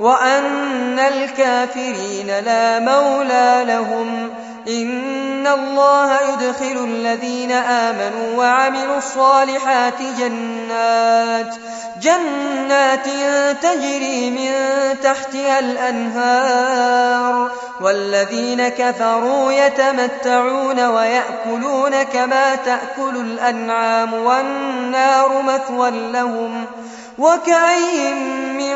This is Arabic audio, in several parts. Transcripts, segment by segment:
وأن الكافرين لا مولى لهم إن الله يدخل الذين آمنوا وعملوا الصالحات جنات جنات تجري من تحتها الأنهار والذين كفروا يتمتعون ويأكلون كما تأكل الأنعام والنار مثوى لهم وكأي من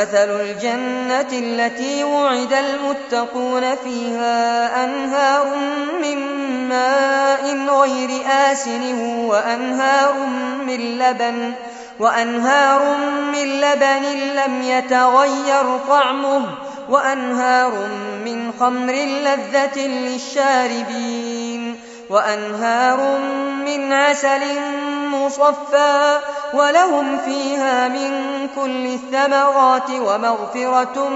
مثل الجنة التي وعد المتقون فيها أنهار من ماء غير آسن وأنهار من لبن وأنهار من لبن لم يتغير طعمه وأنهار من خمر لذة للشاربين وأنهار من عسل مصفى ولهم فيها من كل الثمرات ومغفرة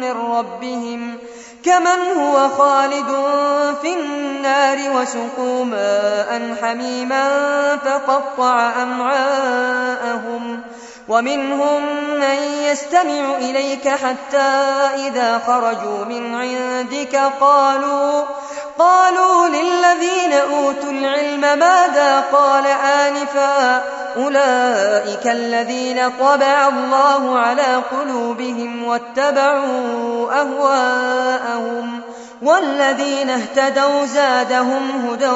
من ربهم كمن هو خالد في النار وسقوا ماء حميما فقطع أمعاءهم ومنهم من يستمع إليك حتى إذا خرجوا من عندك قالوا للذين أوتوا العلم ماذا قال آنفا أولئك الذين طبع الله على قلوبهم واتبعوا أهواءهم والذين اهتدوا زادهم هدى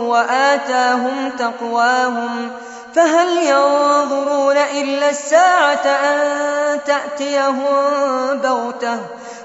وآتاهم تقواهم فهل ينظرون إلا الساعة أن تأتيهم بغتة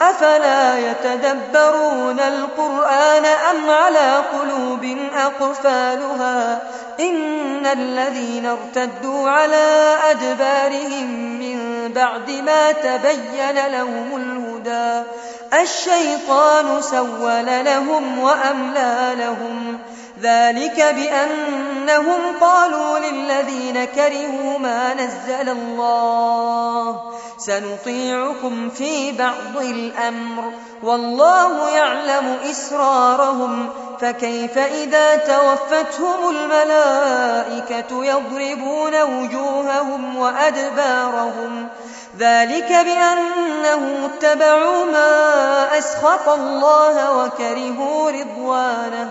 أفلا يتدبرون القرآن أم على قلوب أقفالها إن الذين ارتدوا على أدبارهم من بعد ما تبين لهم الهدى الشيطان سول لهم وأملى لهم ذلك بأنهم قالوا للذين كرهوا ما نزل الله. سنطيعكم في بعض الأمر. والله يعلم إسرارهم. فكيف إذا توفتهم الملائكة يضربون وجوههم وأدبارهم؟ ذلك بأنهم اتبعوا ما أسخط الله وكرهوا رضوانه.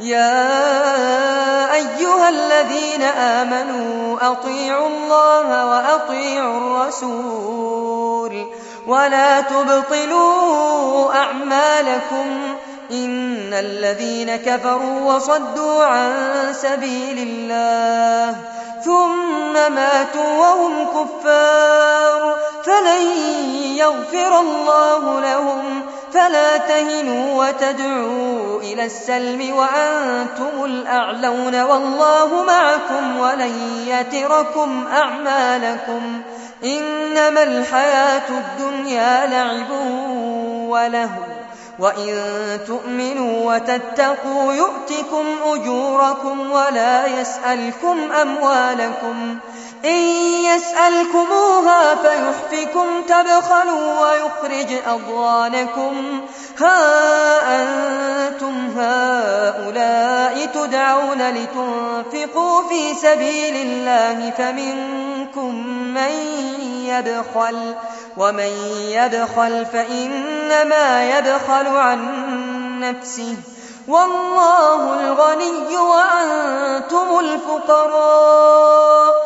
يا أيها الذين آمنوا أطيعوا الله وأطيعوا الرسول ولا تبطلوا أعمالكم إن الذين كفروا وصدوا عن سبيل الله ثم ماتوا وهم كفار فلن يغفر الله لهم فلا تهنوا وتدعوا إلى السلم وأنتم الأعلون والله معكم ولن يتركم أعمالكم إنما الحياة الدنيا لعب وله وإن تؤمنوا وتتقوا يؤتكم أجوركم ولا يسألكم أموالكم إن يسألكموها فيحفكم تبخلوا ويخرج أضوانكم ها أنتم هؤلاء تدعون لتنفقوا في سبيل الله فمنكم من يبخل. ومن يبخل فإنما يبخل عن نفسه. والله الغني وأنتم الفقراء.